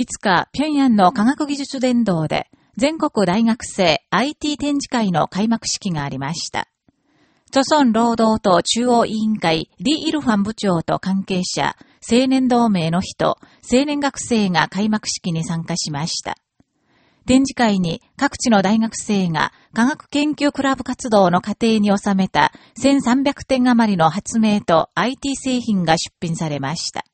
5日、平壌の科学技術伝道で、全国大学生 IT 展示会の開幕式がありました。著村労働党中央委員会リ・イルファン部長と関係者、青年同盟の人、青年学生が開幕式に参加しました。展示会に各地の大学生が科学研究クラブ活動の過程に収めた1300点余りの発明と IT 製品が出品されました。